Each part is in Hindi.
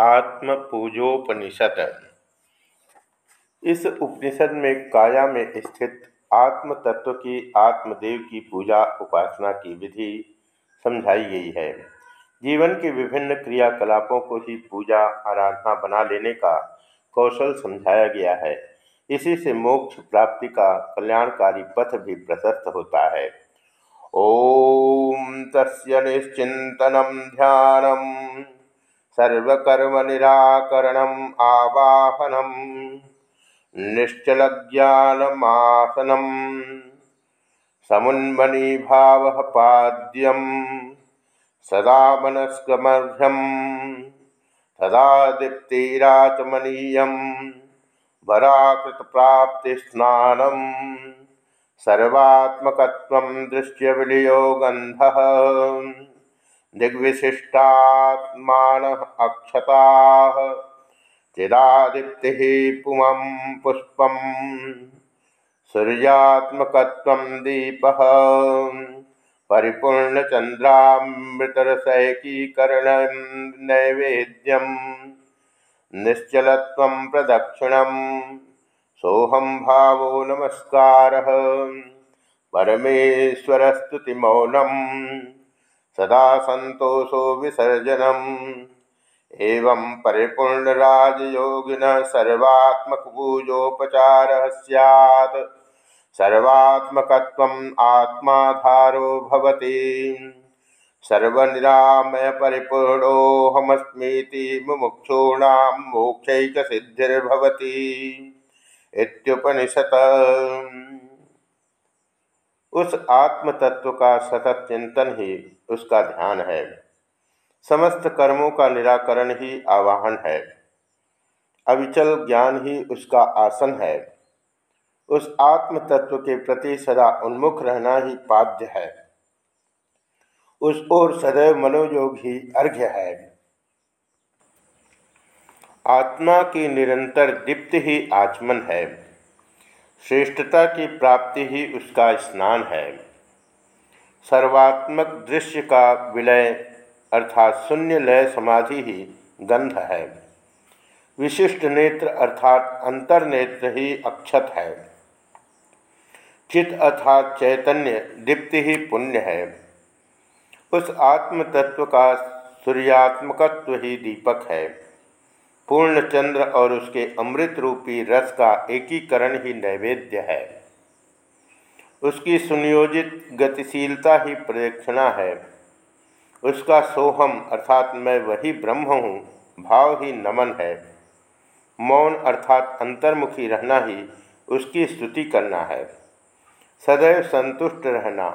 आत्म पूजोपनिषद इस उपनिषद में काया में स्थित आत्म तत्व की, आत्मदेव की पूजा उपासना की विधि समझाई गई है। जीवन के विभिन्न क्रियाकलापों को ही पूजा, आराधना, बना लेने का कौशल समझाया गया है। इसी से मोक्ष प्राप्ति का कल्याणकारी पथ भी प्रशस्त होता है। ओम तस्य निश्चिंतनम ध्यानम। सर्वकर्मनिराकरणम् आवाहनम् निश्चलज्ञानमासनं समुन्मनीभावः पाद्यं सदा मनस्कमर्घ्यं सदा दीप्तिराचमनीयं वराकृतप्राप्तिस्नानं सर्वात्मकत्वं दृश्यविलियो गन्धः दिग्विशिष्टात्मान अक्षता। चिदादीप्ति पुमं पुष्प सूर्यात्मक दीप। परिपूर्णचंद्रामृतरसैकीकरण नैवेद्यम। निश्चल प्रदक्षिण सोहम भावो नमस्कार। परमेश्वरस्तुतिमौनम। सदा संतोषो विसर्जनम। एवं परिपूर्णराजयोगिन सर्वात्मकपूजोपचार सैत् सर्वात्मकत्वम् आत्माधारो भवति। सर्वनिरामय परिपूर्णोऽहमस्मीति मुमुक्षूणां मोक्षैकसिद्धिर्भवति उस आत्म तत्व का सतत चिंतन ही उसका ध्यान है। समस्त कर्मों का निराकरण ही आवाहन है। अविचल ज्ञान ही उसका आसन है। उस आत्म तत्व के प्रति सदा उन्मुख रहना ही पाद्य है। उस ओर सदैव मनोयोग ही अर्घ्य है। आत्मा की निरंतर दीप्ति ही आचमन है। श्रेष्ठता की प्राप्ति ही उसका स्नान है। सर्वात्मक दृश्य का विलय अर्थात शून्य लय समाधि ही गंध है। विशिष्ट नेत्र अर्थात अंतर्नेत्र ही अक्षत है। चित अर्थात चैतन्य दीप्ति ही पुण्य है। उस आत्म तत्व का सूर्यात्मकत्व ही दीपक है। पूर्ण चंद्र और उसके अमृत रूपी रस का एकीकरण ही नैवेद्य है। उसकी सुनियोजित गतिशीलता ही प्रदक्षिणा है। उसका सोहम अर्थात मैं वही ब्रह्म हूँ, भाव ही नमन है। मौन अर्थात अंतर्मुखी रहना ही उसकी स्तुति करना है। सदैव संतुष्ट रहना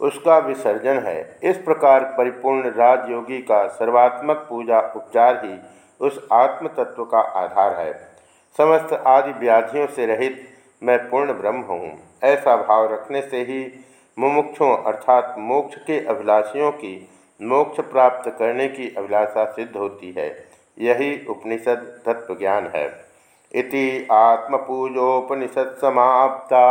उसका विसर्जन है। इस प्रकार परिपूर्ण राजयोगी का सर्वात्मक पूजा उपचार ही उस आत्म तत्व का आधार है। समस्त आदि व्याधियों से रहित मैं पूर्ण ब्रह्म हूँ। ऐसा भाव रखने से ही मुमुक्षों अर्थात मोक्ष के अभिलाषियों की मोक्ष प्राप्त करने की अभिलाषा सिद्ध होती है। यही उपनिषद तत्व ज्ञान है। इति आत्मपूजोपनिषद समाप्ता।